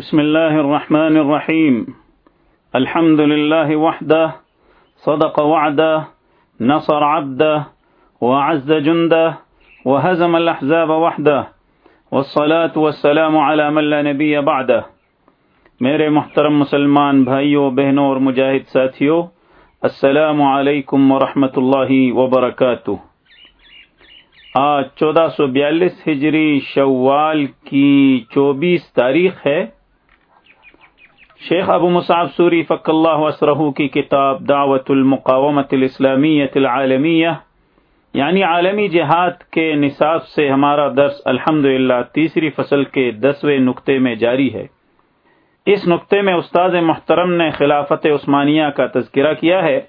بسم الله الرحمن الرحيم الحمد لله وحده صدق وعده نصر عبده وعز جنده وهزم الأحزاب وحده والصلاة والسلام على من لا نبي بعده میرے محترم مسلمان بھائیوں، بہنوں اور مجاہد ساتھیوں، السلام علیکم ورحمۃ اللہ وبرکاتہ۔ آج چودہ سو بیالیس ہجری شوال کی چوبیس تاریخ ہے۔ شیخ ابو مصعب سوری فق اللہ وسرہ کی کتاب دعوت المقامت الاسلامیت العالمیہ یعنی عالمی جہاد کے نصاب سے ہمارا درس الحمد تیسری فصل کے دسویں نقطے میں جاری ہے۔ اس نقطے میں استاد محترم نے خلافت عثمانیہ کا تذکرہ کیا ہے۔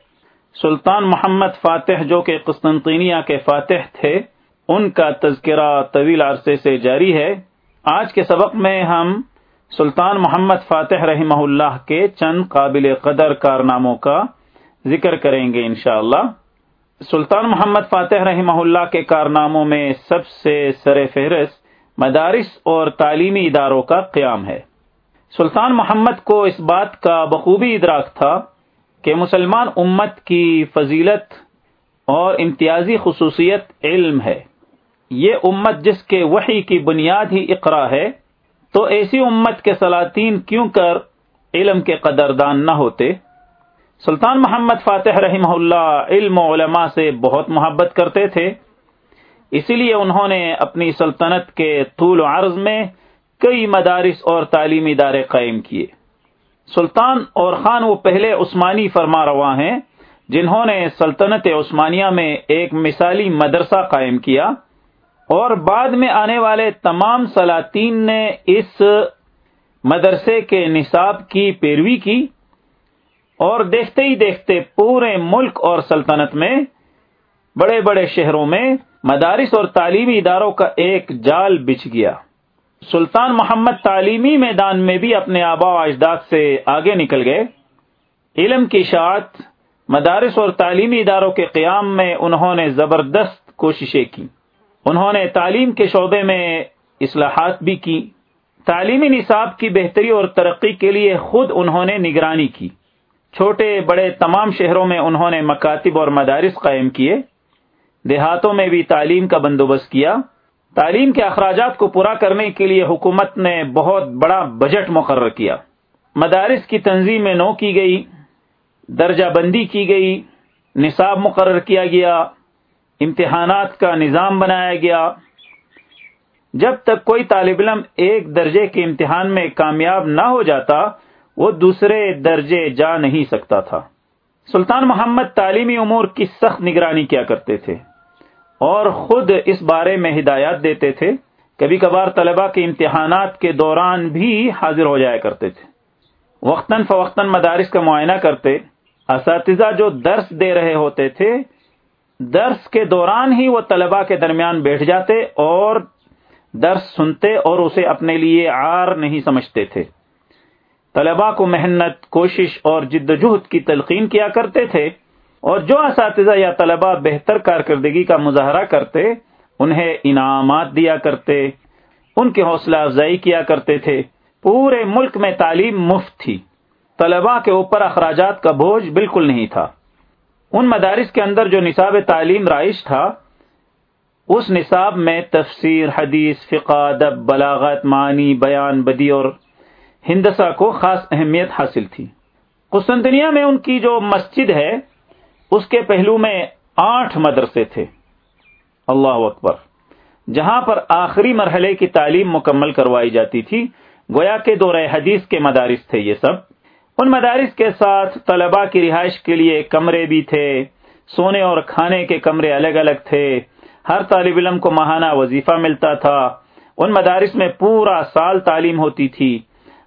سلطان محمد فاتح جو کہ قسطنطینیہ کے فاتح تھے، ان کا تذکرہ طویل عرصے سے جاری ہے۔ آج کے سبق میں ہم سلطان محمد فاتح رحمہ اللہ کے چند قابل قدر کارناموں کا ذکر کریں گے انشاءاللہ۔ سلطان محمد فاتح رحمہ اللہ کے کارناموں میں سب سے سر فہرست مدارس اور تعلیمی اداروں کا قیام ہے۔ سلطان محمد کو اس بات کا بخوبی ادراک تھا کہ مسلمان امت کی فضیلت اور امتیازی خصوصیت علم ہے۔ یہ امت جس کے وحی کی بنیاد ہی اقرا ہے تو ایسی امت کے سلاطین کیوں کر علم کے قدردان نہ ہوتے؟ سلطان محمد فاتح رحمہ اللہ علم و علماء سے بہت محبت کرتے تھے، اسی لیے انہوں نے اپنی سلطنت کے طول و عرض میں کئی مدارس اور تعلیمی ادارے قائم کیے۔ سلطان اور خان وہ پہلے عثمانی فرما روا ہیں، جنہوں نے سلطنت عثمانیہ میں ایک مثالی مدرسہ قائم کیا۔ اور بعد میں آنے والے تمام سلاطین نے اس مدرسے کے نصاب کی پیروی کی اور دیکھتے ہی دیکھتے پورے ملک اور سلطنت میں، بڑے بڑے شہروں میں مدارس اور تعلیمی اداروں کا ایک جال بچھ گیا۔ سلطان محمد تعلیمی میدان میں بھی اپنے آبا و اجداد سے آگے نکل گئے۔ علم کی اشاعت مدارس اور تعلیمی اداروں کے قیام میں انہوں نے زبردست کوششیں کی۔ انہوں نے تعلیم کے شعبے میں اصلاحات بھی کی۔ تعلیمی نصاب کی بہتری اور ترقی کے لیے خود انہوں نے نگرانی کی۔ چھوٹے بڑے تمام شہروں میں انہوں نے مکاتب اور مدارس قائم کیے۔ دیہاتوں میں بھی تعلیم کا بندوبست کیا۔ تعلیم کے اخراجات کو پورا کرنے کے لیے حکومت نے بہت بڑا بجٹ مقرر کیا۔ مدارس کی تنظیم نو کی گئی، درجہ بندی کی گئی، نصاب مقرر کیا گیا۔ امتحانات کا نظام بنایا گیا۔ جب تک کوئی طالب علم ایک درجے کے امتحان میں کامیاب نہ ہو جاتا، وہ دوسرے درجے جا نہیں سکتا تھا۔ سلطان محمد تعلیمی امور کی سخت نگرانی کیا کرتے تھے اور خود اس بارے میں ہدایات دیتے تھے۔ کبھی کبھار طلبہ کے امتحانات کے دوران بھی حاضر ہو جایا کرتے تھے۔ وقتاً فوقتاً مدارس کا معائنہ کرتے، اساتذہ جو درس دے رہے ہوتے تھے درس کے دوران ہی وہ طلباء کے درمیان بیٹھ جاتے اور درس سنتے اور اسے اپنے لیے آر نہیں سمجھتے تھے۔ طلباء کو محنت، کوشش اور جد جہد کی تلقین کیا کرتے تھے اور جو اساتذہ یا طلباء بہتر کارکردگی کا مظاہرہ کرتے، انہیں انعامات دیا کرتے، ان کی حوصلہ افزائی کیا کرتے تھے۔ پورے ملک میں تعلیم مفت تھی۔ طلباء کے اوپر اخراجات کا بوجھ بالکل نہیں تھا۔ ان مدارس کے اندر جو نصاب تعلیم رائش تھا، اس نصاب میں تفسیر، حدیث، فقہ، ادب، بلاغت، معنی، بیان، بدی اور ہندسہ کو خاص اہمیت حاصل تھی۔ قسطنطنیہ میں ان کی جو مسجد ہے، اس کے پہلو میں آٹھ مدرسے تھے۔ اللہ اکبر۔ جہاں پر آخری مرحلے کی تعلیم مکمل کروائی جاتی تھی، گویا کے دورہ حدیث کے مدارس تھے یہ سب۔ ان مدارس کے ساتھ طلباء کی رہائش کے لیے کمرے بھی تھے۔ سونے اور کھانے کے کمرے الگ الگ تھے۔ ہر طالب علم کو ماہانہ وظیفہ ملتا تھا۔ ان مدارس میں پورا سال تعلیم ہوتی تھی۔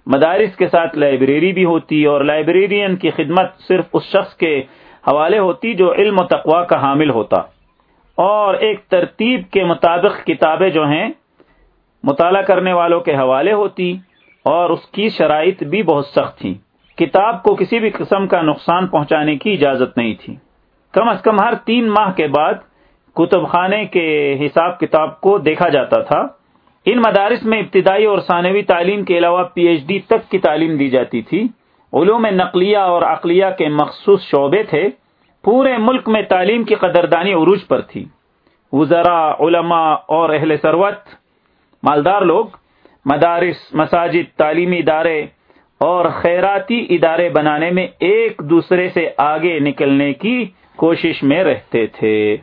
مدارس کے ساتھ لائبریری بھی ہوتی اور لائبریرین کی خدمت صرف اس شخص کے حوالے ہوتی جو علم و تقوا کا حامل ہوتا۔ اور ایک ترتیب کے مطابق کتابیں جو ہیں، مطالعہ کرنے والوں کے حوالے ہوتی اور اس کی شرائط بھی بہت سخت تھیں۔ کتاب کو کسی بھی قسم کا نقصان پہنچانے کی اجازت نہیں تھی۔ کم از کم ہر تین ماہ کے بعد کتب خانے کے حساب کتاب کو دیکھا جاتا تھا۔ ان مدارس میں ابتدائی اور ثانوی تعلیم کے علاوہ پی ایچ ڈی تک کی تعلیم دی جاتی تھی۔ علوم نقلیہ اور عقلیہ کے مخصوص شعبے تھے۔ پورے ملک میں تعلیم کی قدردانی عروج پر تھی۔ وزراء علماء اور اہل سروت مالدار لوگ، مدارس، مساجد، تعلیمی ادارے اور خیراتی ادارے بنانے میں ایک دوسرے سے آگے نکلنے کی کوشش میں رہتے تھے۔